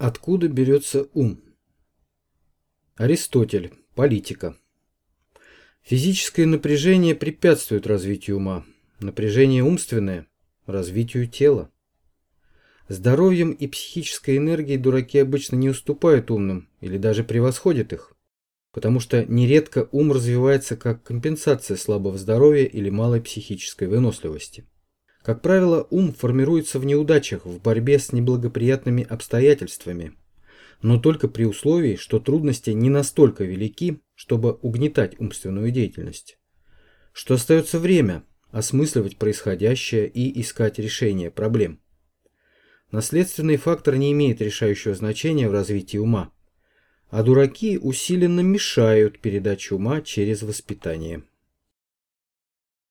Откуда берется ум? Аристотель. Политика. Физическое напряжение препятствует развитию ума. Напряжение умственное – развитию тела. Здоровьем и психической энергией дураки обычно не уступают умным или даже превосходят их, потому что нередко ум развивается как компенсация слабого здоровья или малой психической выносливости. Как правило, ум формируется в неудачах, в борьбе с неблагоприятными обстоятельствами, но только при условии, что трудности не настолько велики, чтобы угнетать умственную деятельность. Что остается время осмысливать происходящее и искать решение проблем. Наследственный фактор не имеет решающего значения в развитии ума, а дураки усиленно мешают передаче ума через воспитание.